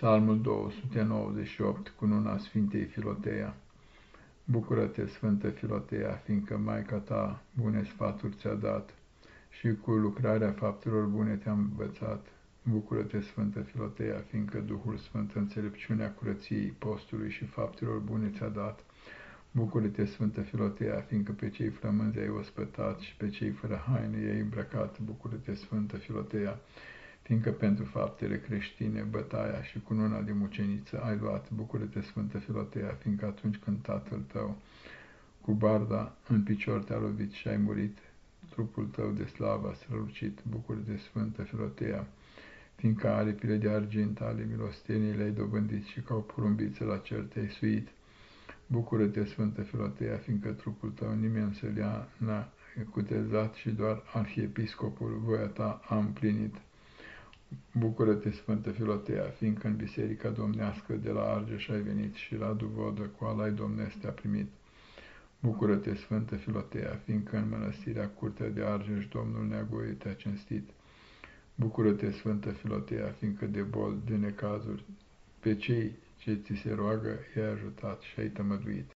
Psalmul 298, cununa Sfintei Filoteia. Bucură-te, Sfântă Filoteia, fiindcă Maica ta bune sfaturi ți-a dat și cu lucrarea faptelor bune te-a învățat. Bucură-te, Sfântă Filoteia, fiindcă Duhul Sfânt înțelepciunea curăției, postului și faptelor bune ți-a dat. Bucură-te, Sfântă Filoteia, fiindcă pe cei flămânzi ai ospătat și pe cei fără haine i-ai îmbrăcat. Bucură-te, Sfântă Filoteia, fiindcă pentru faptele creștine, bătaia și cununa de muceniță ai luat, bucură-te, Sfântă Filotea, fiindcă atunci când tatăl tău cu barda în picior te-a lovit și ai murit, trupul tău de slavă a strălucit, bucură-te, Sfântă Filotea, fiindcă aripile de argint ale milostenii le-ai dobândit și ca o porumbiță la cer te-ai suit. Bucură-te, Sfântă Filotea, fiindcă trupul tău nimeni să le n-a cutezat și doar arhiepiscopul voia ta a împlinit. Bucură-te, Sfântă Filotea, fiindcă în biserica domnească de la Argeș ai venit și la Duvodă cu alai domnesc te-a primit. Bucură-te, Sfântă Filotea, fiindcă în mănăstirea curtea de Argeș Domnul Neagoie te-a cinstit. Bucură-te, Sfântă Filotea, fiindcă de bol, de necazuri, pe cei ce ți se roagă i-ai ajutat și ai tămăduit.